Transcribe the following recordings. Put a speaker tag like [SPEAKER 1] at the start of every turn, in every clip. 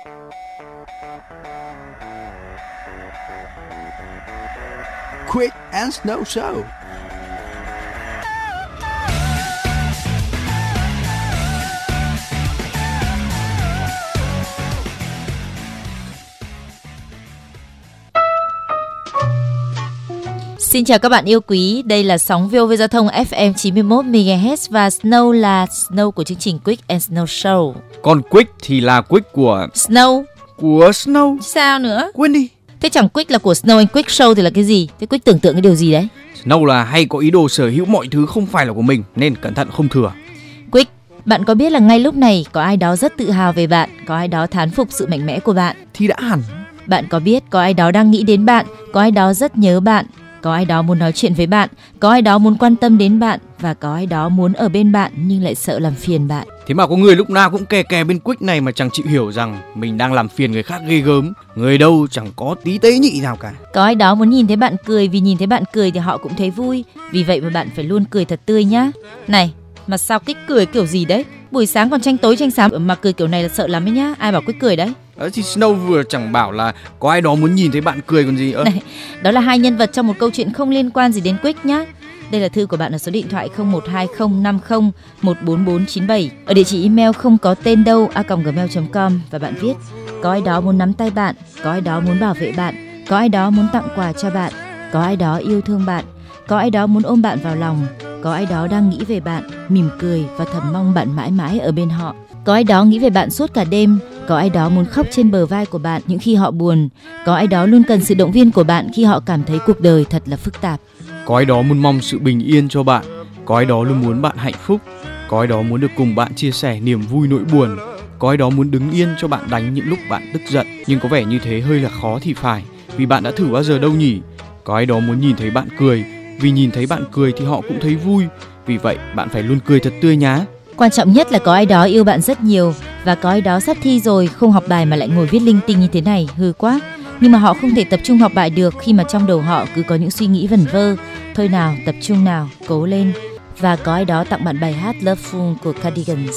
[SPEAKER 1] Quick and Snow Show.
[SPEAKER 2] Xin chào các bạn yêu quý, đây là sóng VOV Giao thông FM 91 MHz và Snow là Snow của chương trình Quick and Snow Show.
[SPEAKER 3] Còn Quick thì là Quick của
[SPEAKER 2] Snow
[SPEAKER 3] của Snow.
[SPEAKER 2] sao nữa?
[SPEAKER 3] Quên đi.
[SPEAKER 2] Thế chẳng Quick là của Snow and Quick Show thì là cái gì? Thế Quick tưởng tượng cái điều gì đấy?
[SPEAKER 3] Snow là hay có ý đồ sở hữu mọi thứ không phải là của mình nên cẩn thận không thừa.
[SPEAKER 2] Quick, bạn có biết là ngay lúc này có ai đó rất tự hào về bạn, có ai đó thán phục sự mạnh mẽ của bạn.
[SPEAKER 3] Thì đã hẳn.
[SPEAKER 2] Bạn có biết có ai đó đang nghĩ đến bạn, có ai đó rất nhớ bạn, có ai đó muốn nói chuyện với bạn, có ai đó muốn quan tâm đến bạn và có ai đó muốn ở bên bạn nhưng lại sợ làm phiền bạn.
[SPEAKER 3] Thế mà có người lúc nào cũng kè kè bên Quick này mà chẳng chịu hiểu rằng mình đang làm phiền người khác ghê gớm. Người đâu chẳng có tí tế nhị nào cả.
[SPEAKER 2] Có ai đó muốn nhìn thấy bạn cười vì nhìn thấy bạn cười thì họ cũng thấy vui. Vì vậy mà bạn phải luôn cười thật tươi nhá. Này, mà sao kích cười kiểu gì đấy? Buổi sáng còn tranh tối tranh sáng mà cười kiểu này là sợ lắm ấy nhá. Ai bảo kích cười đấy?
[SPEAKER 3] Ờ, thì Snow vừa chẳng bảo là có ai đó muốn nhìn thấy bạn cười còn gì. Ơ,
[SPEAKER 2] đó là hai nhân vật trong một câu chuyện không liên quan gì đến Quick nhá. Đây là thư của bạn ở số điện thoại 012050144497 ở địa chỉ email không có tên đâu a gmail.com và bạn viết có ai đó muốn nắm tay bạn, có ai đó muốn bảo vệ bạn, có ai đó muốn tặng quà cho bạn, có ai đó yêu thương bạn, có ai đó muốn ôm bạn vào lòng, có ai đó đang nghĩ về bạn, mỉm cười và thầm mong bạn mãi mãi ở bên họ. Có ai đó nghĩ về bạn suốt cả đêm, có ai đó muốn khóc trên bờ vai của bạn những khi họ buồn, có ai đó luôn cần sự động viên của bạn khi họ cảm thấy cuộc đời thật là phức tạp.
[SPEAKER 3] có ai đó muốn mong sự bình yên cho bạn. Có ai đó luôn muốn bạn hạnh phúc. Có ai đó muốn được cùng bạn chia sẻ niềm vui nỗi buồn. Có ai đó muốn đứng yên cho bạn đánh những lúc bạn tức giận. Nhưng có vẻ như thế hơi là khó thì phải. Vì bạn đã thử bao giờ đâu nhỉ? Có ai đó muốn nhìn thấy bạn cười. Vì nhìn thấy bạn cười thì họ cũng thấy vui. Vì vậy bạn phải luôn cười thật tươi nhá.
[SPEAKER 2] Quan trọng nhất là có ai đó yêu bạn rất nhiều và có ai đó sắp thi rồi không học bài mà lại ngồi viết linh tinh như thế này hư quá. Nhưng mà họ không thể tập trung học bài được khi mà trong đầu họ cứ có những suy nghĩ vẩn vơ. Thôi nào, tập trung nào, cố lên. Và có ai đó tặng bạn bài hát Loveful của Cardigans.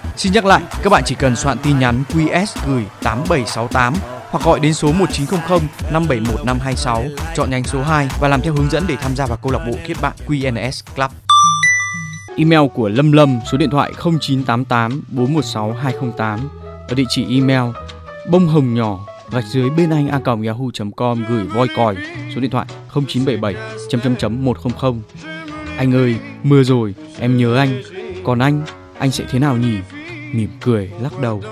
[SPEAKER 3] Xin nhắc lại, các bạn chỉ cần soạn tin nhắn QS gửi 8768 hoặc gọi đến số 1900 571 526 chọn nhánh số 2 và làm theo hướng dẫn để tham gia vào câu lạc bộ kết bạn QNS Club. Email của Lâm Lâm số điện thoại 0988 416 208 ở địa chỉ email bông hồng nhỏ gạch dưới bên anh a còng yahoo.com gửi voi còi số điện thoại 0977 chấm chấm chấm 100 anh ơi mưa rồi em nhớ anh. Còn anh anh sẽ thế nào nhỉ? Mỉm cười lắc đầu.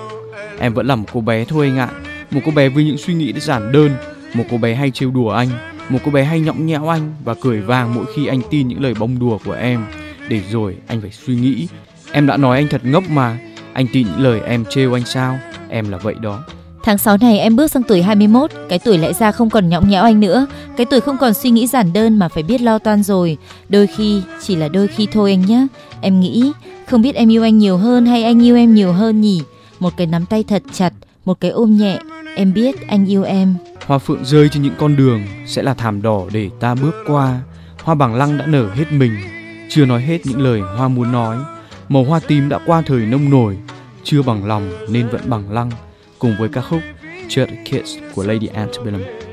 [SPEAKER 3] Em vẫn là một cô bé thôi anh ạ. Một cô bé với những suy nghĩ giản đơn. Một cô bé hay trêu đùa anh. Một cô bé hay nhõng nhẽo anh và cười vang mỗi khi anh tin những lời bông đùa của em. Để rồi anh phải suy nghĩ. Em đã nói anh thật ngốc mà. Anh tin những lời em trêu anh sao? Em là vậy đó.
[SPEAKER 2] Tháng 6 này em bước sang tuổi 21, cái tuổi lẽ ra không còn nhõng nhẽo anh nữa, cái tuổi không còn suy nghĩ giản đơn mà phải biết lo toan rồi. Đôi khi, chỉ là đôi khi thôi anh nhé. Em nghĩ, không biết em yêu anh nhiều hơn hay anh yêu em nhiều hơn nhỉ? Một cái nắm tay thật chặt, một cái ôm nhẹ, em biết anh yêu em.
[SPEAKER 3] hoa phượng rơi trên những con đường sẽ là thảm đỏ để ta bước qua hoa bảng lăng đã nở hết mình chưa nói hết những lời hoa muốn nói màu hoa tím đã qua thời nông nổi chưa bằng lòng nên vẫn bằng lăng cùng với ca khúc Just a Kiss của Lady Antebellum.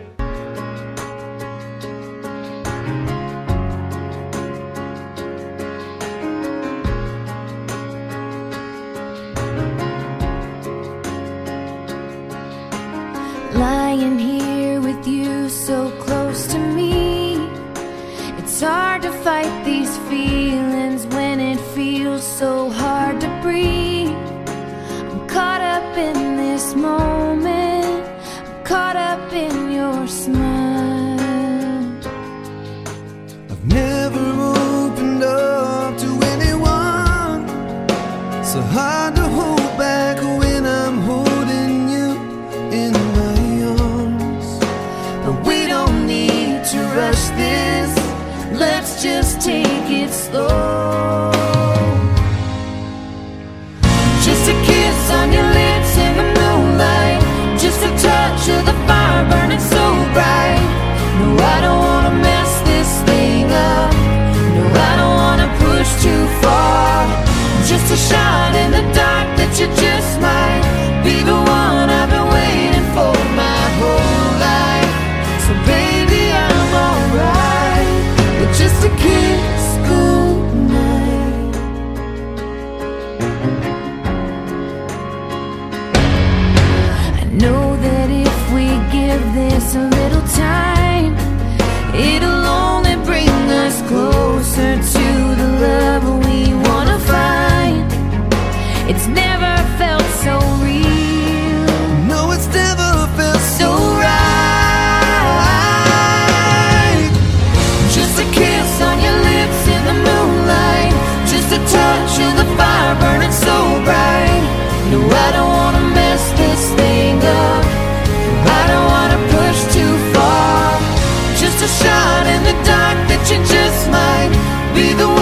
[SPEAKER 4] Be the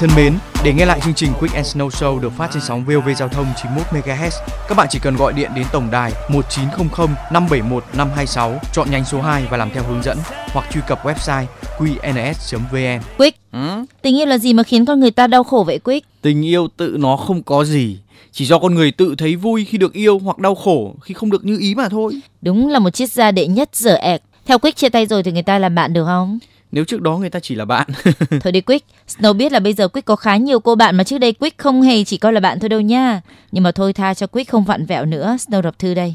[SPEAKER 3] bạn thân mến, để nghe lại chương trình Quick and Snow Show được phát trên sóng VOV Giao thông 91 MHz, các bạn chỉ cần gọi điện đến tổng đài 1900 571 526, chọn nhánh số 2 và làm theo hướng dẫn hoặc truy cập website qns.vn.
[SPEAKER 2] Quick, tình yêu là gì mà khiến con người ta đau khổ vậy Quick?
[SPEAKER 3] Tình yêu tự nó không có gì, chỉ do con người tự thấy vui khi được yêu hoặc đau khổ khi không được như ý mà thôi.
[SPEAKER 2] Đúng là một chiếc da đệ nhất dở ẹc. Theo Quick chia tay rồi thì người ta làm bạn được không?
[SPEAKER 3] Nếu trước đó người ta chỉ là bạn.
[SPEAKER 2] Thôi đi Quick, Snow biết là bây giờ Quick có khá nhiều cô bạn mà trước đây Quick không hề chỉ coi là bạn thôi đâu nha. Nhưng mà thôi tha cho Quick không vặn vẹo nữa, Snow đọc thư đây.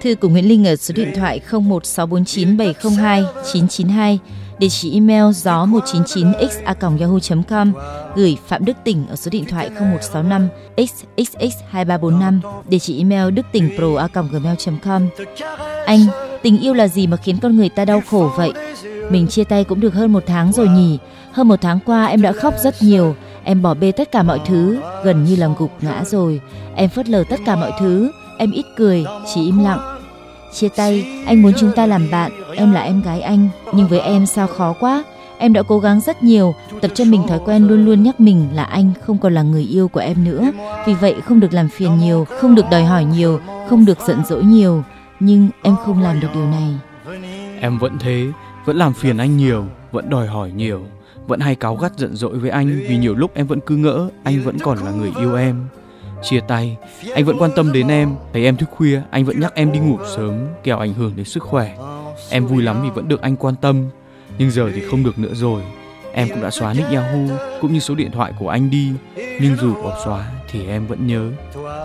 [SPEAKER 2] Thư của Nguyễn Linh ở số điện thoại 01649702992, địa chỉ email gió 199x@yahoo.com, gửi Phạm Đức Tỉnh ở số điện thoại 0165 xxx2345, địa chỉ email đức tỉnh pro a gmail.com Anh, tình yêu là gì mà khiến con người ta đau khổ vậy? Mình chia tay cũng được hơn một tháng rồi nhỉ. Hơn một tháng qua em đã khóc rất nhiều. Em bỏ bê tất cả mọi thứ, gần như là gục ngã rồi. Em phớt lờ tất cả mọi thứ. Em ít cười, chỉ im lặng. Chia tay, anh muốn chúng ta làm bạn. Em là em gái anh, nhưng với em sao khó quá. Em đã cố gắng rất nhiều, tập cho mình thói quen luôn luôn nhắc mình là anh không còn là người yêu của em nữa. Vì vậy không được làm phiền nhiều, không được đòi hỏi nhiều, không được giận dỗi nhiều. Nhưng em không làm được điều này.
[SPEAKER 3] Em vẫn thế, vẫn làm phiền anh nhiều, vẫn đòi hỏi nhiều, vẫn hay cáu gắt giận dỗi với anh vì nhiều lúc em vẫn cứ ngỡ anh vẫn còn là người yêu em. Chia tay, anh vẫn quan tâm đến em, thấy em thức khuya, anh vẫn nhắc em đi ngủ sớm, kẻo ảnh hưởng đến sức khỏe. Em vui lắm vì vẫn được anh quan tâm, nhưng giờ thì không được nữa rồi. Em cũng đã xóa nick Yahoo cũng như số điện thoại của anh đi, nhưng dù có xóa thì em vẫn nhớ.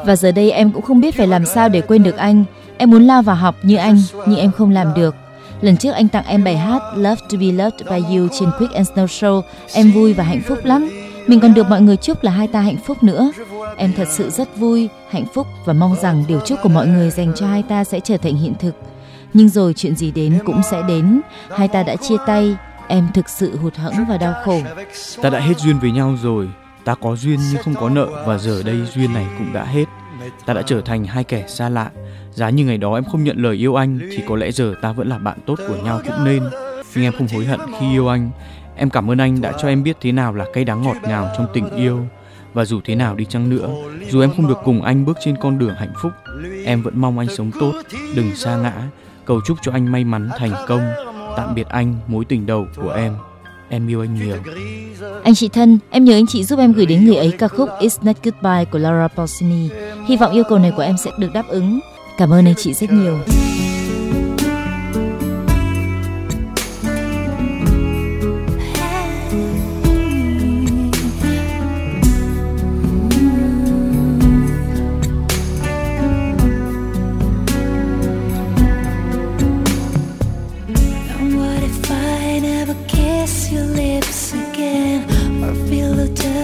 [SPEAKER 2] Và giờ đây em cũng không biết phải làm sao để quên được anh. Em muốn lao vào học như anh, nhưng em không làm được. Lần trước anh tặng em bài hát Love to be loved by you trên Quick and Snow Show. Em vui và hạnh phúc lắm. Mình còn được mọi người chúc là hai ta hạnh phúc nữa. Em thật sự rất vui, hạnh phúc và mong rằng điều chúc của mọi người dành cho hai ta sẽ trở thành hiện thực. Nhưng rồi chuyện gì đến cũng sẽ đến. Hai ta đã chia tay. Em thực sự hụt hẫng và đau khổ.
[SPEAKER 3] Ta đã hết duyên với nhau rồi, ta có duyên nhưng không có nợ và giờ đây duyên này cũng đã hết. Ta đã trở thành hai kẻ xa lạ. Giá như ngày đó em không nhận lời yêu anh thì có lẽ giờ ta vẫn là bạn tốt của nhau cũng nên. Nhưng em không hối hận khi yêu anh. Em cảm ơn anh đã cho em biết thế nào là cay đắng ngọt ngào trong tình yêu. Và dù thế nào đi chăng nữa, dù em không được cùng anh bước trên con đường hạnh phúc, em vẫn mong anh sống tốt, đừng xa ngã. Cầu chúc cho anh may mắn thành công. Tạm biệt anh, mối tình đầu của em. Em yêu anh nhiều.
[SPEAKER 2] Anh chị thân, em nhớ anh chị giúp em gửi đến người ấy ca khúc It's Not Goodbye của Laura Pausini. Hy vọng yêu cầu này của em sẽ được đáp ứng. Cảm ơn anh chị rất nhiều.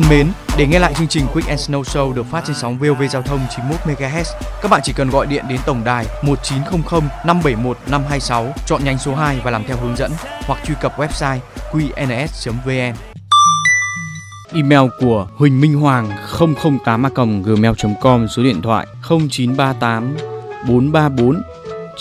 [SPEAKER 3] Thân mến, để nghe lại chương trình Quick and Snow Show được phát trên sóng VOV Giao thông 91 MHz, các bạn chỉ cần gọi điện đến tổng đài 1900 571 526, chọn nhánh số 2 và làm theo hướng dẫn hoặc truy cập website qns.vn. Email của Huỳnh Minh Hoàng 008 gmail.com số điện thoại 0938 434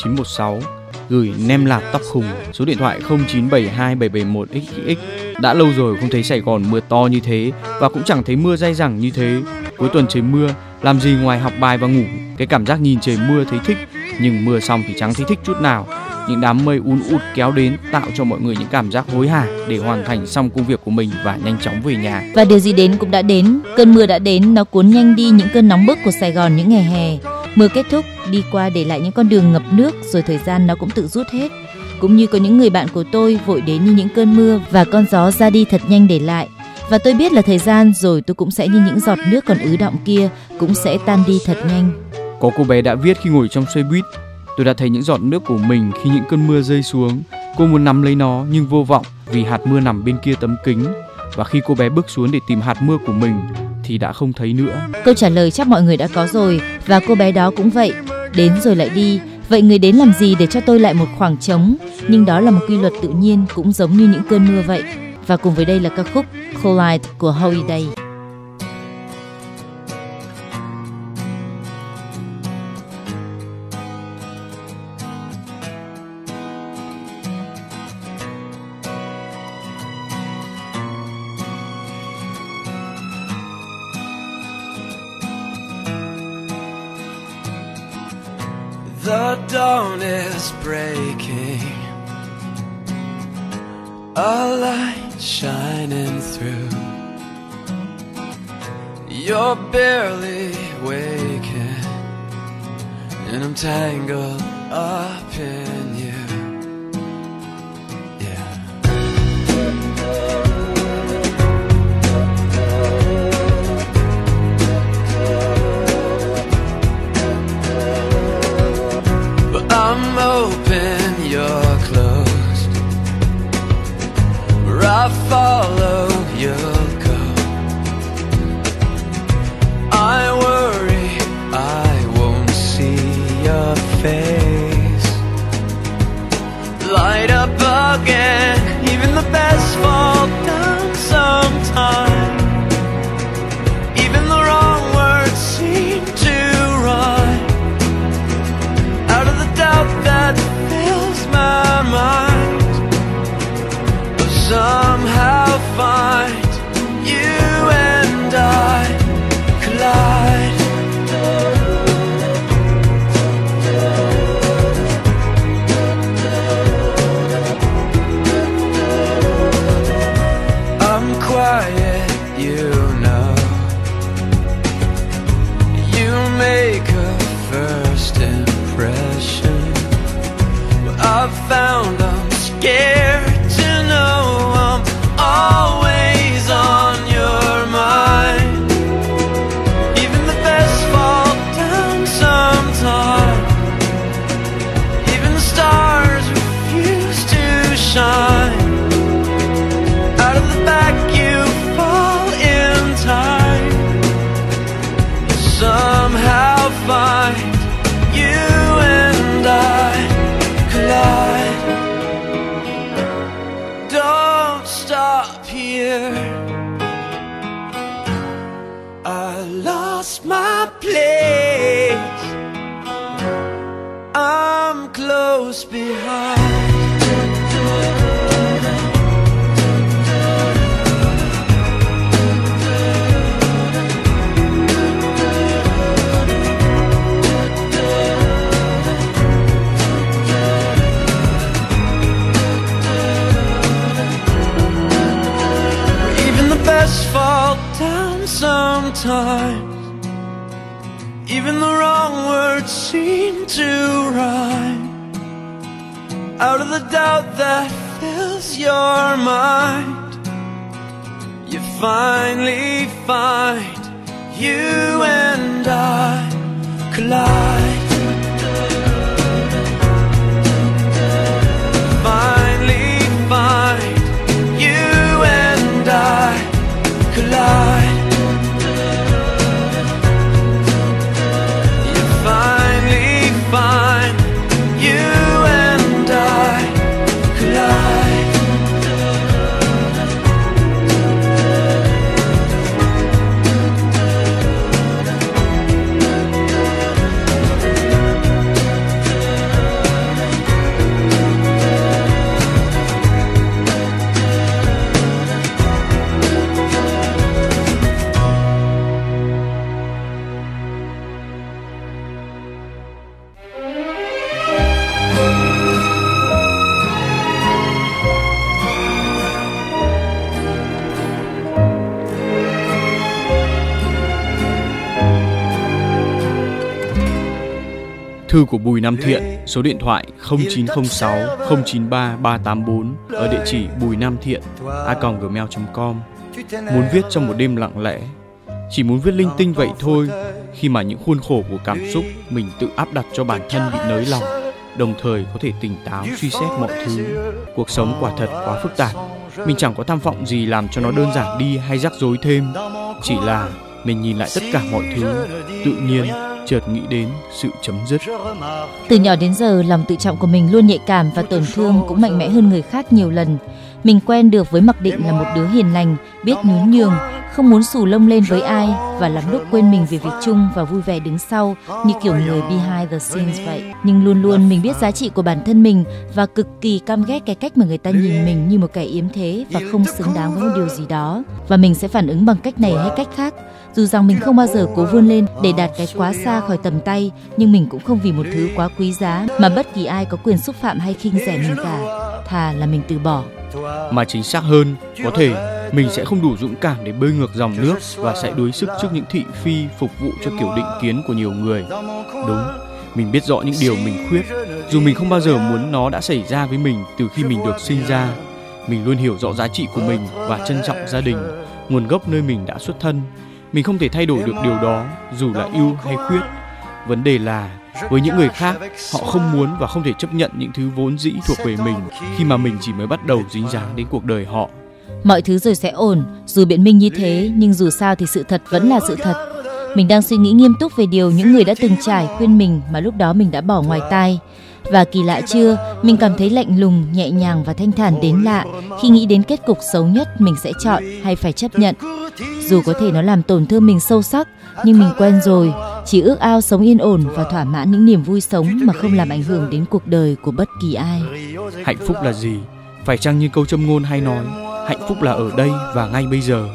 [SPEAKER 3] 916 gửi nem lạt tóc khùng số điện thoại 0972771xx đã lâu rồi không thấy Sài Gòn mưa to như thế và cũng chẳng thấy mưa dai dẳng như thế. Cuối tuần trời mưa làm gì ngoài học bài và ngủ. Cái cảm giác nhìn trời mưa thấy thích nhưng mưa xong thì chẳng thấy thích chút nào. Những đám mây uốn ụt kéo đến tạo cho mọi người những cảm giác hối hả để hoàn thành xong công việc của mình và nhanh chóng về nhà.
[SPEAKER 5] Và điều gì đến cũng đã đến, cơn mưa đã đến, nó cuốn nhanh đi những cơn nóng bức của Sài Gòn những ngày hè. Mưa kết thúc, đi qua để lại những con đường ngập nước rồi thời gian nó cũng tự rút hết. Cũng như có những người bạn của tôi vội đến như những cơn mưa và con gió ra đi thật nhanh để lại. Và tôi biết là thời gian rồi tôi cũng sẽ như những giọt nước còn ứ động kia cũng sẽ tan đi thật nhanh.
[SPEAKER 3] Có cô bé đã viết khi ngồi trong xe buýt Tôi đã thấy những giọt nước của mình khi những cơn mưa rơi xuống Cô muốn nắm lấy nó nhưng vô vọng vì hạt mưa nằm bên kia tấm kính Và khi cô bé bước xuống để tìm hạt mưa của mình thì đã không thấy nữa
[SPEAKER 5] Câu trả lời chắc mọi người đã có rồi, và cô bé đó cũng vậy. Đến rồi lại đi. Vậy người đến làm gì để cho tôi lại một khoảng trống? Nhưng đó là một quy luật tự nhiên, cũng giống như những cơn mưa vậy. Và cùng với đây là ca khúc Collide của Holiday.
[SPEAKER 3] Thư của Bùi Nam Thiện, số điện thoại 0906 093 384 ở địa chỉ bùi nam thiện a gmail.com. Muốn viết trong một đêm lặng lẽ, chỉ muốn viết linh tinh vậy thôi. Khi mà những khuôn khổ của cảm xúc mình tự áp đặt cho bản thân bị nới lòng, đồng thời có thể tỉnh táo suy xét mọi thứ. Cuộc sống quả thật quá phức tạp. Mình chẳng có tham vọng gì làm cho nó đơn giản đi hay rắc rối thêm. Chỉ là mình nhìn lại tất cả mọi thứ, tự nhiên chợt nghĩ đến sự chấm dứt.
[SPEAKER 2] Từ nhỏ đến giờ, lòng tự trọng của mình luôn nhạy cảm và tổn thương cũng mạnh mẽ hơn người khác nhiều lần. Mình quen được với mặc định là một đứa hiền lành, biết nhún nhường, không muốn xù lông lên với ai và lắm lúc quên mình về việc chung và vui vẻ đứng sau như kiểu người behind the scenes vậy. Nhưng luôn luôn mình biết giá trị của bản thân mình và cực kỳ căm ghét cái cách mà người ta nhìn mình như một kẻ yếm thế và không xứng đáng với một điều gì đó. Và mình sẽ phản ứng bằng cách này hay cách khác. Dù rằng mình không bao giờ cố vươn lên để đạt cái quá xa khỏi tầm tay, nhưng mình cũng không vì một thứ quá quý giá mà bất kỳ ai có quyền xúc phạm hay khinh rẻ mình cả. Thà là mình từ bỏ.
[SPEAKER 3] Mà chính xác hơn, có thể mình sẽ không đủ dũng cảm để bơi ngược dòng nước và sẽ đuối sức trước những thị phi phục vụ cho kiểu định kiến của nhiều người. Đúng, mình biết rõ những điều mình khuyết, dù mình không bao giờ muốn nó đã xảy ra với mình từ khi mình được sinh ra. Mình luôn hiểu rõ giá trị của mình và trân trọng gia đình, nguồn gốc nơi mình đã xuất thân. Mình không thể thay đổi được điều đó, dù là ưu hay khuyết. Vấn đề là với những người khác, họ không muốn và không thể chấp nhận những thứ vốn dĩ thuộc về mình khi mà mình chỉ mới bắt đầu dính dáng đến cuộc đời họ.
[SPEAKER 2] Mọi thứ rồi sẽ ổn, dù biện minh như thế, nhưng dù sao thì sự thật vẫn là sự thật. Mình đang suy nghĩ nghiêm túc về điều những người đã từng trải khuyên mình mà lúc đó mình đã bỏ ngoài tai. Và kỳ lạ chưa, mình cảm thấy lạnh lùng, nhẹ nhàng và thanh thản đến lạ khi nghĩ đến kết cục xấu nhất mình sẽ chọn hay phải chấp nhận. Dù có thể nó làm tổn thương mình sâu sắc, nhưng mình quen rồi, chỉ ước ao sống yên ổn và thỏa mãn những niềm vui sống mà không làm ảnh hưởng đến cuộc đời của bất kỳ ai.
[SPEAKER 3] Hạnh phúc là gì? Phải chăng như câu châm ngôn hay nói, hạnh phúc là ở đây và ngay bây giờ.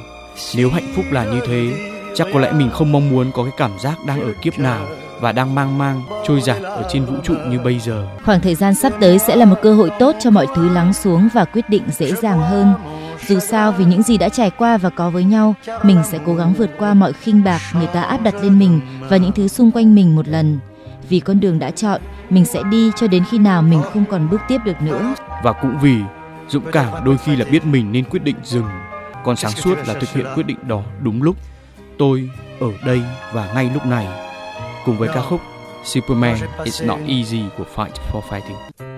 [SPEAKER 3] Nếu hạnh phúc là như thế, chắc có lẽ mình không mong muốn có cái cảm giác đang ở kiếp nào và đang mang mang trôi giạt ở trên vũ trụ như bây giờ.
[SPEAKER 2] Khoảng thời gian sắp tới sẽ là một cơ hội tốt cho mọi thứ lắng xuống và quyết định dễ dàng hơn. Dù sao vì những gì đã trải qua và có với nhau, mình sẽ cố gắng vượt qua mọi khinh bạc người ta áp đặt lên mình và những thứ xung quanh mình một lần. Vì con đường đã chọn, mình sẽ đi cho đến khi nào mình không còn bước tiếp được nữa.
[SPEAKER 3] Và cũng vì dũng cảm đôi khi là biết mình nên quyết định dừng, còn sáng suốt là thực hiện quyết định đó đúng lúc. Tôi ở đây và ngay lúc này. Cùng với ca khúc Superman It's Not Easy của Fight for Fighting.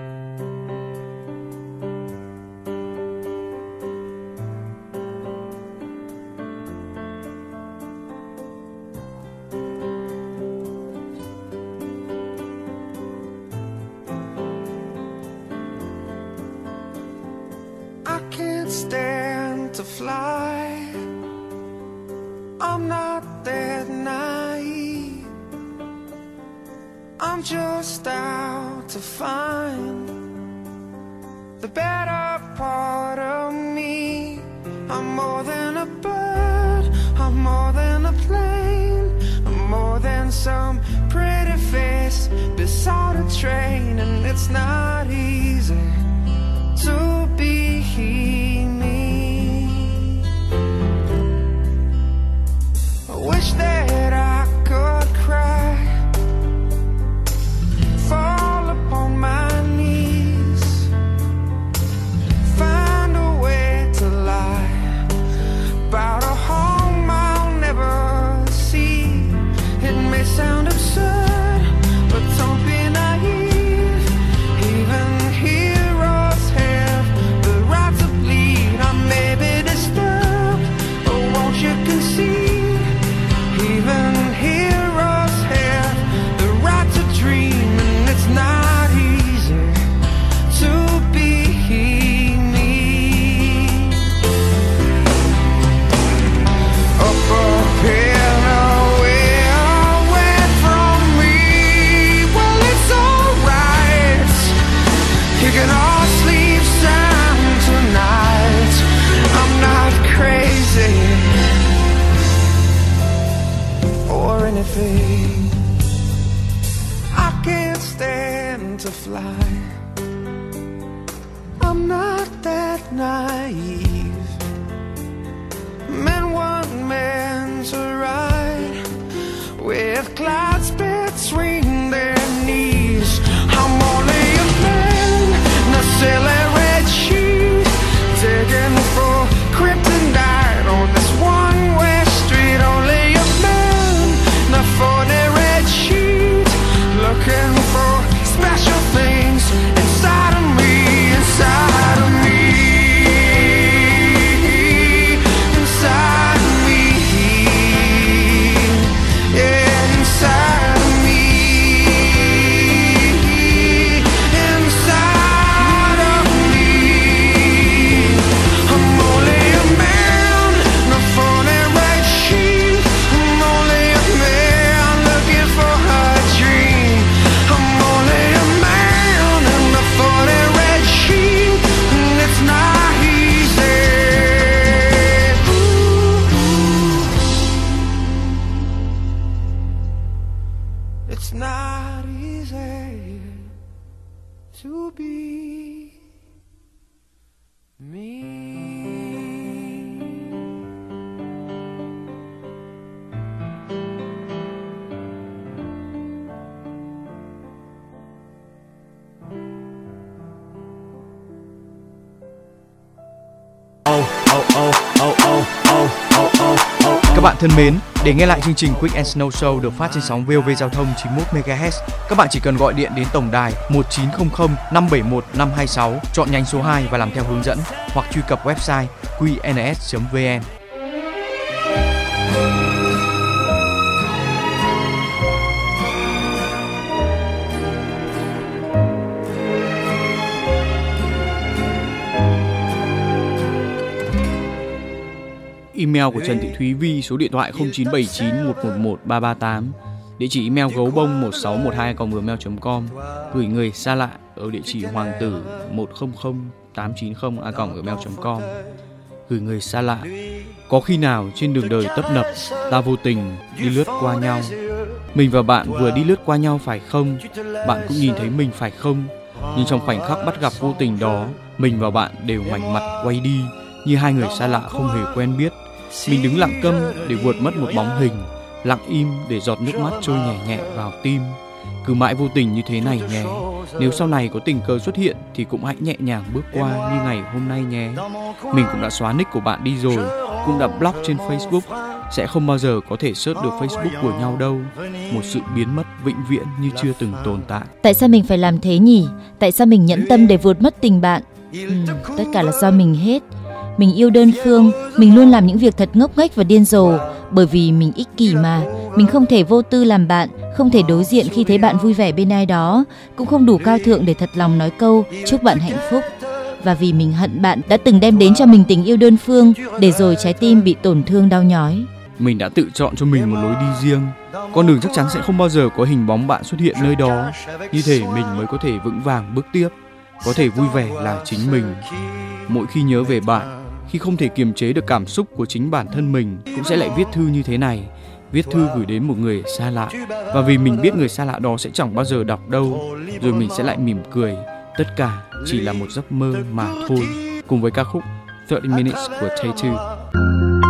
[SPEAKER 5] I can't stand to fly. I'm not that naive.
[SPEAKER 3] Các bạn thân mến, để nghe lại chương trình Quick and Snow Show được phát trên sóng VOV Giao thông 91 MHz, các bạn chỉ cần gọi điện đến tổng đài 1900 571 526, chọn nhánh số 2 và làm theo hướng dẫn hoặc truy cập website qns.vn. Email của Trần Thị Thúy Vi số điện thoại 0979 111 338 Địa chỉ email gấu bông 1612 gmail.com Gửi người xa lạ ở địa chỉ hoàng tử 100890 gmail.com Gửi người xa lạ, Có khi nào trên đường đời tấp nập, Ta vô tình đi lướt qua nhau? Mình và bạn vừa đi lướt qua nhau phải không? Bạn cũng nhìn thấy mình phải không? Nhưng trong khoảnh khắc bắt gặp vô tình đó, Mình và bạn đều ngoảnh mặt quay đi, Như hai người xa lạ không hề quen biết mình đứng lặng câm để vượt mất một bóng hình lặng im để giọt nước mắt trôi nhẹ nhẹ vào tim cứ mãi vô tình như thế này nhé nếu sau này có tình cờ xuất hiện thì cũng hãy nhẹ nhàng bước qua như ngày hôm nay nhé mình cũng đã xóa nick của bạn đi rồi cũng đã block trên facebook sẽ không bao giờ có thể search được facebook của nhau đâu một sự biến mất vĩnh viễn như chưa từng tồn tại
[SPEAKER 2] Tại sao mình phải làm thế nhỉ? Tại sao mình nhẫn tâm để vượt mất tình bạn? ừ, tất cả là do mình hết. Mình yêu đơn phương, mình luôn làm những việc thật ngốc nghếch và điên rồ bởi vì mình ích kỷ mà. Mình không thể vô tư làm bạn, không thể đối diện khi thấy bạn vui vẻ bên ai đó, cũng không đủ cao thượng để thật lòng nói câu chúc bạn hạnh phúc. Và vì mình hận bạn đã từng đem đến cho mình tình yêu đơn phương, để rồi trái tim bị tổn thương đau nhói.
[SPEAKER 3] mình đã tự chọn cho mình một lối đi riêng con đường chắc chắn sẽ không bao giờ có hình bóng bạn xuất hiện nơi đó như thể mình mới có thể vững vàng bước tiếp có thể vui vẻ là chính mình mỗi khi nhớ về bạn khi không thể kiềm chế được cảm xúc của chính bản thân mình, cũng sẽ lại viết thư như thế này. Viết thư gửi đến một người xa lạ. Và vì mình biết người xa lạ đó sẽ chẳng bao giờ đọc đâu, rồi mình sẽ lại mỉm cười. Tất cả chỉ là một giấc mơ mà thôi. Cùng với ca khúc 30 Minutes của
[SPEAKER 4] Tay 2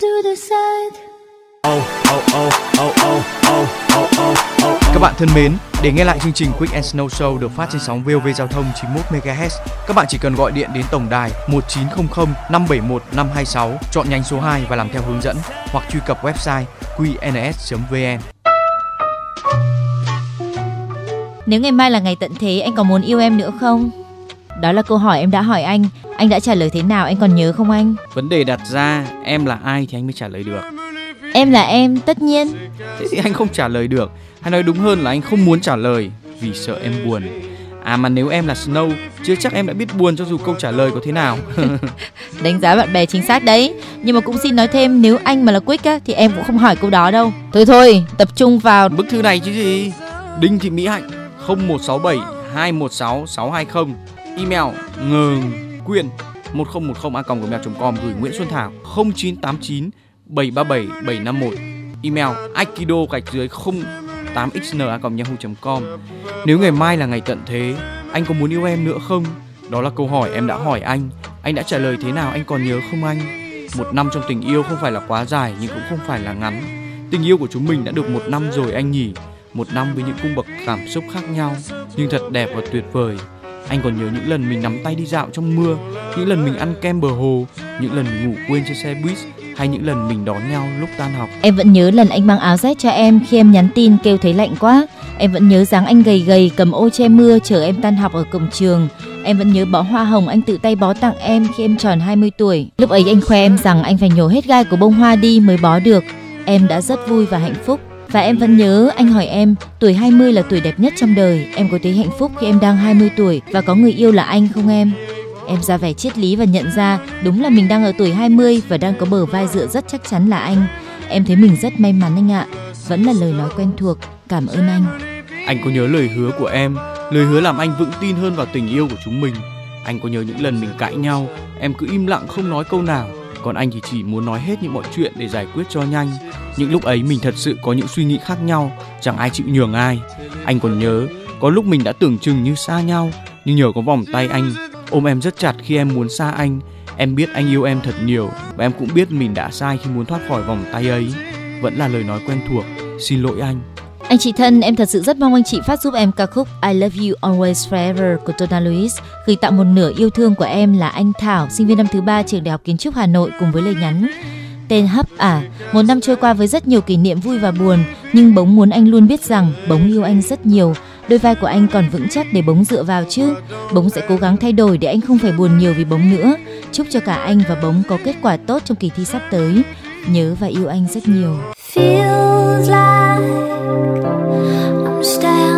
[SPEAKER 4] to the
[SPEAKER 6] side.
[SPEAKER 3] Các bạn thân mến, để nghe lại chương trình Quick and Snow Show được phát trên sóng VOV Giao thông 91 MHz, các bạn chỉ cần gọi điện đến tổng đài 1900 571 526, chọn nhánh số 2 và làm theo hướng dẫn hoặc truy cập website qns.vn.
[SPEAKER 2] Nếu ngày mai là ngày tận thế, anh có muốn yêu em nữa không? Đó là câu hỏi em đã hỏi anh. Anh đã trả lời thế nào anh còn nhớ không anh?
[SPEAKER 3] Vấn đề đặt ra em là ai thì anh mới trả lời được.
[SPEAKER 2] Em là em, tất nhiên.
[SPEAKER 3] Thế thì anh không trả lời được. Hay nói đúng hơn là anh không muốn trả lời vì sợ em buồn. À mà nếu em là Snow, chưa chắc em đã biết buồn cho dù câu trả lời có thế nào.
[SPEAKER 2] Đánh giá bạn bè chính xác đấy. Nhưng mà cũng xin nói thêm nếu anh mà là Quick á thì em cũng không hỏi câu đó đâu. Thôi thôi, tập trung vào
[SPEAKER 3] Bức thư này chứ gì? Đinh Thị Mỹ Hạnh 0167 216 620 Email ngờ quyên 1010 a com gửi Nguyễn Xuân Thảo 0989 737 751 Email aikido gạch dưới 08xn a yahoo.com Nếu ngày mai là ngày tận thế, anh có muốn yêu em nữa không? Đó là câu hỏi em đã hỏi anh. Anh đã trả lời thế nào anh còn nhớ không anh? Một năm trong tình yêu không phải là quá dài nhưng cũng không phải là ngắn. Tình yêu của chúng mình đã được một năm rồi anh nhỉ? Một năm với những cung bậc cảm xúc khác nhau nhưng thật đẹp và tuyệt vời. Anh còn nhớ những lần mình nắm tay đi dạo trong mưa, những lần mình ăn kem bờ hồ, những lần mình ngủ quên trên xe buýt hay những lần mình đón nhau lúc tan học.
[SPEAKER 2] Em vẫn nhớ lần anh mang áo rét cho em khi em nhắn tin kêu thấy lạnh quá. Em vẫn nhớ dáng anh gầy gầy cầm ô che mưa chờ em tan học ở cổng trường. Em vẫn nhớ bó hoa hồng anh tự tay bó tặng em khi em tròn 20 tuổi. Lúc ấy anh khoe em rằng anh phải nhổ hết gai của bông hoa đi mới bó được. Em đã rất vui và hạnh phúc. Và em vẫn nhớ anh hỏi em tuổi 20 là tuổi đẹp nhất trong đời. Em có thấy hạnh phúc khi em đang 20 tuổi và có người yêu là anh không em? Em ra vẻ triết lý và nhận ra đúng là mình đang ở tuổi 20 và đang có bờ vai dựa rất chắc chắn là anh. Em thấy mình rất may mắn anh ạ. Vẫn là lời nói quen thuộc. Cảm ơn anh.
[SPEAKER 3] Anh có nhớ lời hứa của em, lời hứa làm anh vững tin hơn vào tình yêu của chúng mình. Anh có nhớ những lần mình cãi nhau, em cứ im lặng không nói câu nào, còn anh thì chỉ muốn nói hết những mọi chuyện để giải quyết cho nhanh. Những lúc ấy mình thật sự có những suy nghĩ khác nhau, chẳng ai chịu nhường ai. Anh còn nhớ, có lúc mình đã tưởng chừng như xa nhau, nhưng nhờ có vòng tay anh ôm em rất chặt khi em muốn xa anh. Em biết anh yêu em thật nhiều và em cũng biết mình đã sai khi muốn thoát khỏi vòng tay ấy. Vẫn là lời nói quen thuộc. Xin lỗi anh.
[SPEAKER 2] Anh chị thân, em thật sự rất mong anh chị phát giúp em ca khúc I Love You Always Forever của Donna Lewis gửi tặng một nửa yêu thương của em là anh Thảo, sinh viên năm thứ ba trường Đại học Kiến trúc Hà Nội cùng với lời nhắn. Tên hấp à một năm trôi qua với rất nhiều kỷ niệm vui và buồn nhưng bống muốn anh luôn biết rằng bống yêu anh rất nhiều. Đôi vai của anh còn vững chắc để bống dựa vào chứ. Bống sẽ cố gắng thay đổi để anh không phải buồn nhiều vì bống nữa. Chúc cho cả anh và bống có kết quả tốt trong kỳ thi sắp tới nhớ và yêu anh rất nhiều.
[SPEAKER 6] Feels like I'm standing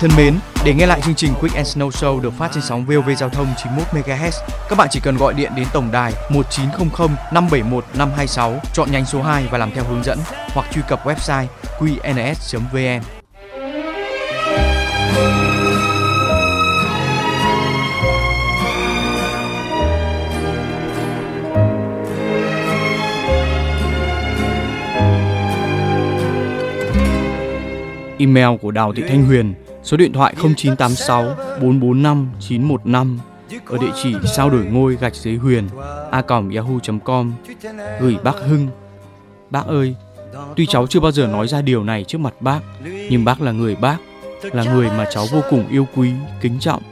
[SPEAKER 3] thân mến, để nghe lại chương trình Quick and Snow Show được phát trên sóng VOV Giao thông 91 MHz, các bạn chỉ cần gọi điện đến tổng đài 1900 571 526, chọn nhánh số 2 và làm theo hướng dẫn hoặc truy cập website qns.vn. Email của Đào Thị Thanh Huyền, số điện thoại 0986 445 915 ở địa chỉ sao đổi ngôi gạch dưới huyền a yahoo.com gửi bác Hưng. Bác ơi, tuy cháu chưa bao giờ nói ra điều này trước mặt bác, nhưng bác là người bác, là người mà cháu vô cùng yêu quý, kính trọng.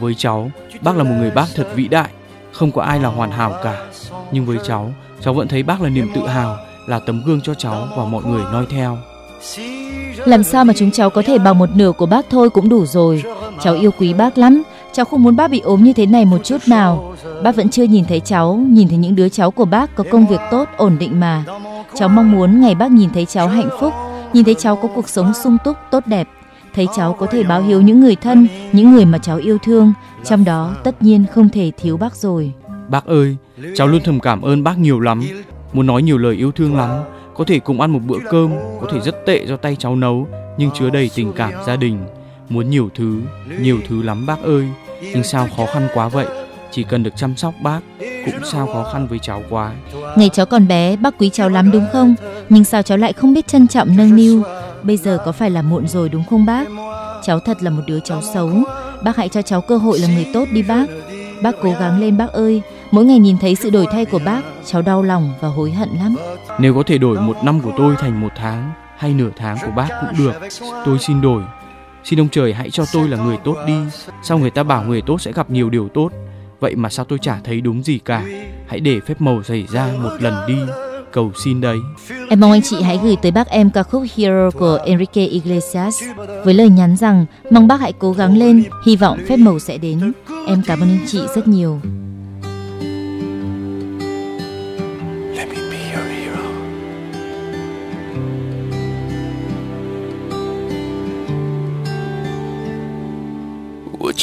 [SPEAKER 3] Với cháu, bác là một người bác thật vĩ đại, không có ai là hoàn hảo cả. Nhưng với cháu, cháu vẫn thấy bác là niềm tự hào, là tấm gương cho cháu và mọi người noi theo.
[SPEAKER 2] Làm sao mà chúng cháu có thể bằng một nửa của bác thôi cũng đủ rồi. Cháu yêu quý bác lắm. Cháu không muốn bác bị ốm như thế này một chút nào. Bác vẫn chưa nhìn thấy cháu, nhìn thấy những đứa cháu của bác có công việc tốt, ổn định mà. Cháu mong muốn ngày bác nhìn thấy cháu hạnh phúc, nhìn thấy cháu có cuộc sống sung túc, tốt đẹp. Thấy cháu có thể báo hiếu những người thân, những người mà cháu yêu thương. Trong đó tất nhiên không thể thiếu bác rồi.
[SPEAKER 3] Bác ơi, cháu luôn thầm cảm ơn bác nhiều lắm, muốn nói nhiều lời yêu thương lắm. Có thể cùng ăn một bữa cơm, có thể rất tệ do tay cháu nấu, nhưng chứa đầy tình cảm gia đình. Muốn nhiều thứ, nhiều thứ lắm bác ơi. Nhưng sao khó khăn quá vậy? Chỉ cần được chăm sóc bác, cũng sao khó khăn với cháu quá.
[SPEAKER 2] Ngày cháu còn bé, bác quý cháu lắm đúng không? Nhưng sao cháu lại không biết trân trọng nâng niu? Bây giờ có phải là muộn rồi đúng không bác? Cháu thật là một đứa cháu xấu. Bác hãy cho cháu cơ hội là người tốt đi bác. Bác cố gắng lên bác ơi. Mỗi ngày nhìn thấy sự đổi thay của bác, cháu đau lòng và hối hận lắm.
[SPEAKER 3] Nếu có thể đổi một năm của tôi thành một tháng hay nửa tháng của bác cũng được, tôi xin đổi. Xin ông trời hãy cho tôi là người tốt đi. Sao người ta bảo người tốt sẽ gặp nhiều điều tốt, vậy mà sao tôi chả thấy đúng gì cả. Hãy để phép màu xảy ra một lần đi. Cầu xin đấy.
[SPEAKER 2] Em mong anh chị hãy gửi tới bác em ca khúc Hero của Enrique Iglesias với lời nhắn rằng mong bác hãy cố gắng lên, hy vọng phép màu sẽ đến. Em cảm ơn anh chị rất nhiều.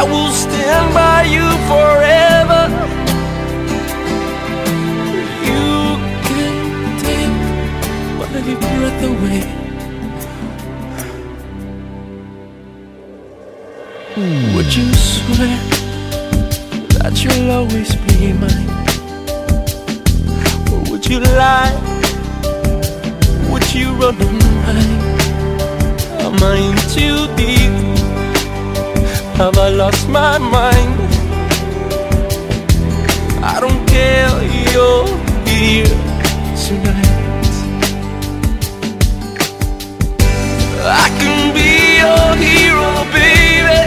[SPEAKER 5] I will stand by you forever. You can take my breath away. Would you swear? that you'll always be mine? Or would you lie? Have I lost my mind? I don't care, you're here tonight. I can be your hero, baby.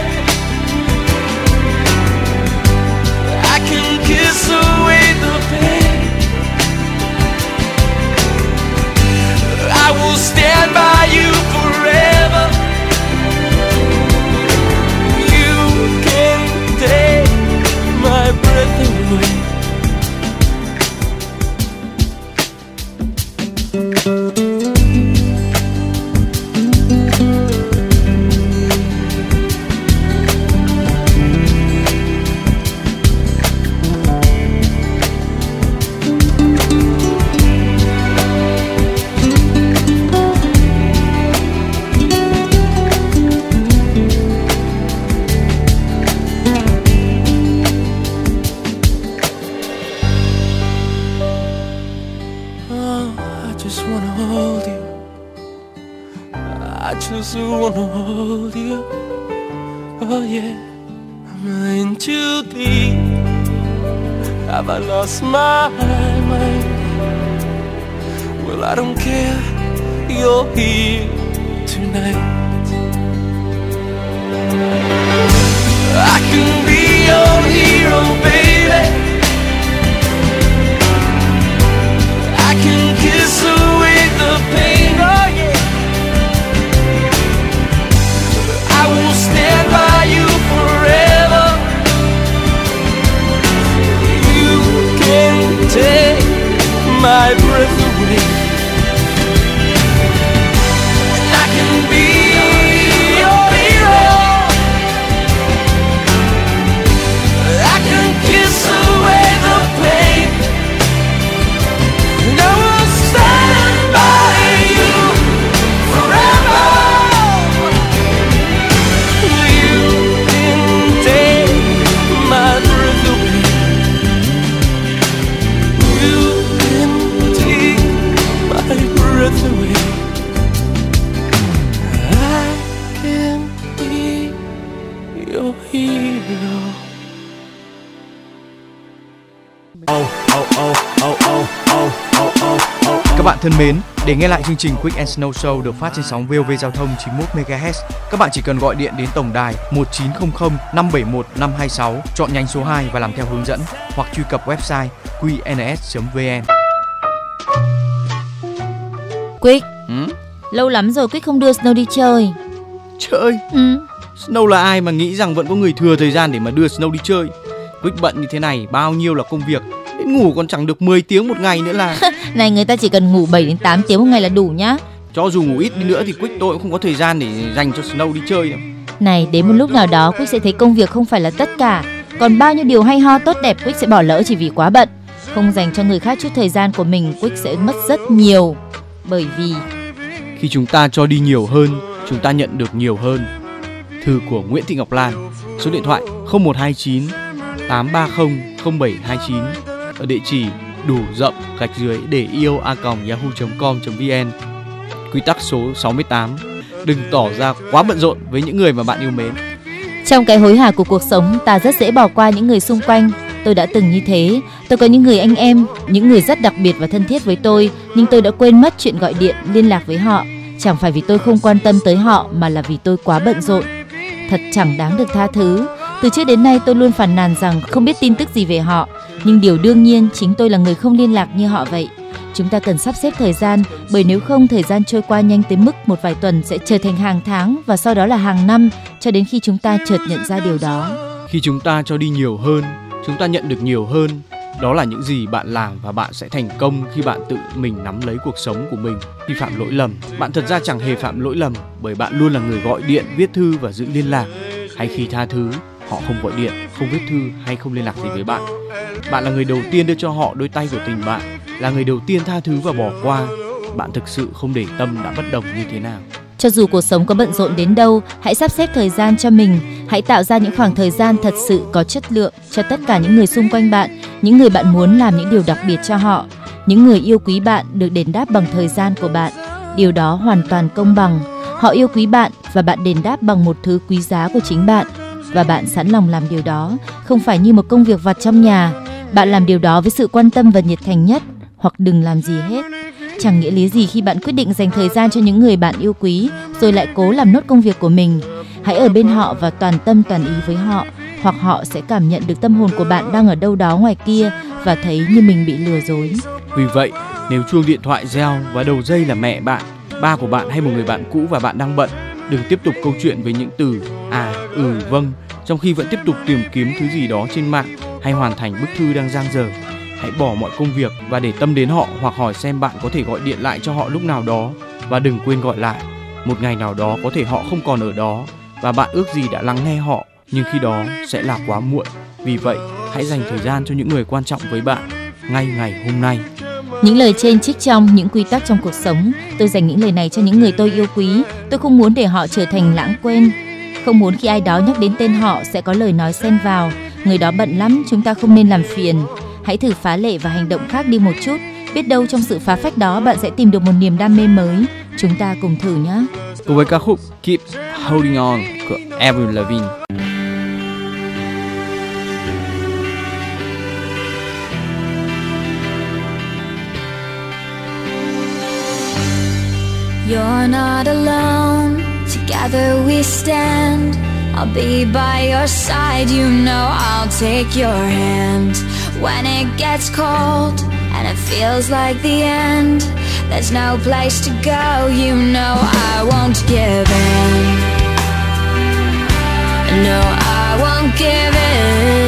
[SPEAKER 5] I can kiss away the pain. I will stand by you away. Just wanna hold you. Oh yeah, I'm in too deep? Have I lost my mind? Well, I don't care. You're here tonight. I can be your hero, baby. I can kiss away the pain. Oh yeah.
[SPEAKER 3] Để nghe lại chương trình Quick and Snow Show được phát trên sóng VOV Giao thông 91 MHz, các bạn chỉ cần gọi điện đến tổng đài 1900 571 526, chọn nhánh số 2 và làm theo hướng dẫn, hoặc truy cập website qns.vn.
[SPEAKER 2] Quick,
[SPEAKER 3] Ừ?
[SPEAKER 2] lâu lắm rồi Quick không đưa Snow đi chơi.
[SPEAKER 3] Chơi,
[SPEAKER 2] Ừ.
[SPEAKER 3] Snow là ai mà nghĩ rằng vẫn có người thừa thời gian để mà đưa Snow đi chơi? Quick bận như thế này, bao nhiêu là công việc, ngủ còn chẳng được 10 tiếng một ngày nữa là.
[SPEAKER 2] Này người ta chỉ cần ngủ 7 đến 8 tiếng một ngày là đủ nhá.
[SPEAKER 3] Cho dù ngủ ít đi nữa thì Quick tôi cũng không có thời gian để dành cho Snow đi chơi đâu.
[SPEAKER 2] Này, đến một lúc nào đó Quick sẽ thấy công việc không phải là tất cả. Còn bao nhiêu điều hay ho tốt đẹp Quick sẽ bỏ lỡ chỉ vì quá bận. Không dành cho người khác chút thời gian của mình, Quick sẽ mất rất nhiều. Bởi vì
[SPEAKER 3] Khi chúng ta cho đi nhiều hơn, chúng ta nhận được nhiều hơn. Thư của Nguyễn Thị Ngọc Lan, số điện thoại 0129 830 0729 ở địa chỉ đủ rộng gạch dưới để yêu a yahoo.com.vn quy tắc số 68 đừng tỏ ra quá bận rộn với những người mà bạn yêu mến
[SPEAKER 2] Trong cái hối hả của cuộc sống, ta rất dễ bỏ qua những người xung quanh. Tôi đã từng như thế. Tôi có những người anh em, những người rất đặc biệt và thân thiết với tôi, nhưng tôi đã quên mất chuyện gọi điện liên lạc với họ. Chẳng phải vì tôi không quan tâm tới họ mà là vì tôi quá bận rộn. Thật chẳng đáng được tha thứ. Từ trước đến nay tôi luôn phàn nàn rằng không biết tin tức gì về họ, nhưng điều đương nhiên chính tôi là người không liên lạc như họ vậy. Chúng ta cần sắp xếp thời gian, bởi nếu không thời gian trôi qua nhanh tới mức một vài tuần sẽ trở thành hàng tháng và sau đó là hàng năm cho đến khi chúng ta chợt nhận ra điều đó.
[SPEAKER 3] khi chúng ta cho đi nhiều hơn chúng ta nhận được nhiều hơn đó là những gì bạn làm và bạn sẽ thành công khi bạn tự mình nắm lấy cuộc sống của mình khi phạm lỗi lầm bạn thật ra chẳng hề phạm lỗi lầm bởi bạn luôn là người gọi điện viết thư và giữ liên lạc hay khi tha thứ họ không gọi điện không viết thư hay không liên lạc gì với bạn. Bạn là người đầu tiên đưa cho họ đôi tay của tình bạn là người đầu tiên tha thứ và bỏ qua. Bạn thực sự không để tâm đã bất đồng như thế nào?
[SPEAKER 2] Cho dù cuộc sống có bận rộn đến đâu, hãy sắp xếp thời gian cho mình, hãy tạo ra những khoảng thời gian thật sự có chất lượng cho tất cả những người xung quanh bạn, những người bạn muốn làm những điều đặc biệt cho họ, những người yêu quý bạn được đền đáp bằng thời gian của bạn. Điều đó hoàn toàn công bằng. Họ yêu quý bạn và bạn đền đáp bằng một thứ quý giá của chính bạn và bạn sẵn lòng làm điều đó, không phải như một công việc vặt trong nhà. Bạn làm điều đó với sự quan tâm và nhiệt thành nhất hoặc đừng làm gì hết. Chẳng nghĩa lý gì khi bạn quyết định dành thời gian cho những người bạn yêu quý rồi lại cố làm nốt công việc của mình. Hãy ở bên họ và toàn tâm toàn ý với họ, hoặc họ sẽ cảm nhận được tâm hồn của bạn đang ở đâu đó ngoài kia và thấy như mình bị lừa dối.
[SPEAKER 3] Vì vậy, nếu chuông điện thoại reo và đầu dây là mẹ bạn, ba của bạn hay một người bạn cũ và bạn đang bận, đừng tiếp tục câu chuyện với những từ à, ừ, vâng, trong khi vẫn tiếp tục tìm kiếm thứ gì đó trên mạng hay hoàn thành bức thư đang dang dở. Hãy bỏ mọi công việc và để tâm đến họ hoặc hỏi xem bạn có thể gọi điện lại cho họ lúc nào đó và đừng quên gọi lại. Một ngày nào đó có thể họ không còn ở đó và bạn ước gì đã lắng nghe họ, nhưng khi đó sẽ là quá muộn. Vì vậy, hãy dành thời gian cho những người quan trọng với bạn ngay ngày hôm nay.
[SPEAKER 2] Những lời trên trích trong những quy tắc trong cuộc sống, tôi dành những lời này cho những người tôi yêu quý. Tôi không muốn để họ trở thành lãng quên. Không muốn khi ai đó nhắc đến tên họ sẽ có lời nói xen vào. Người đó bận lắm, chúng ta không nên làm phiền. Hãy thử phá lệ và hành động khác đi một chút. Biết đâu trong sự phá phách đó bạn sẽ tìm được một niềm đam mê mới. Chúng ta cùng thử nhé.
[SPEAKER 3] Cùng với ca khúc Keep Holding On của Avril Lavigne.
[SPEAKER 6] You're not alone, together we stand. I'll be by your side, you know I'll take your hand. When it gets cold and it feels like the end, there's no place to go, you know I won't give in. No, I won't give in.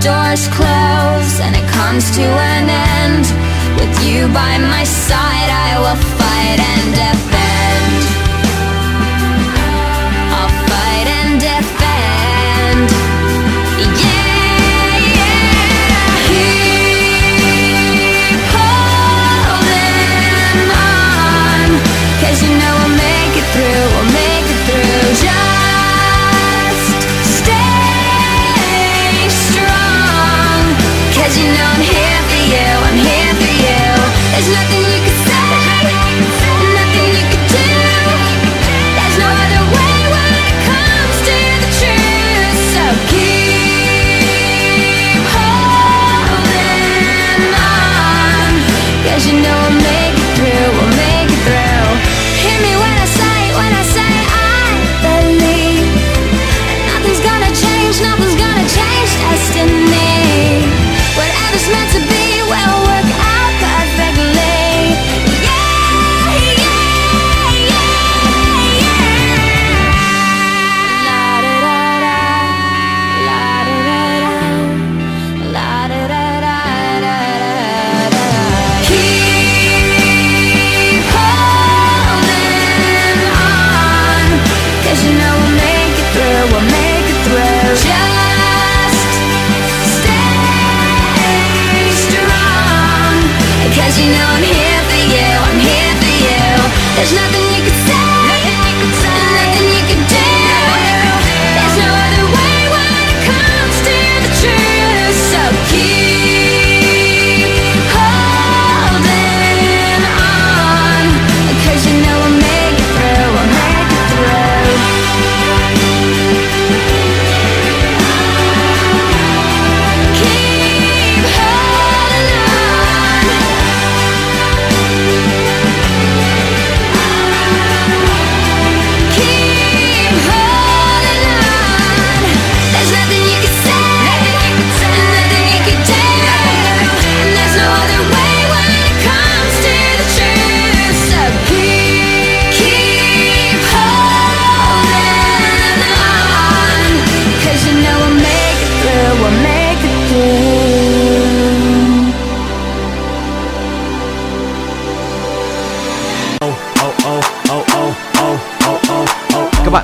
[SPEAKER 6] Doors close and it comes to an end. With you by my side, I will fight and defend.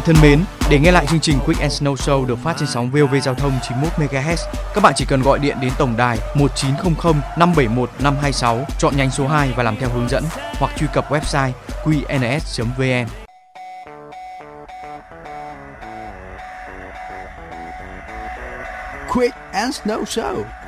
[SPEAKER 3] Thân mến, để nghe lại chương trình Quick and Snow Show được phát trên sóng VOV Giao thông 91 MHz, các bạn chỉ cần gọi điện đến tổng đài 1900 571 526, chọn nhánh số 2 và làm theo hướng dẫn hoặc truy cập website qns.vn.
[SPEAKER 1] Quick and Snow Show.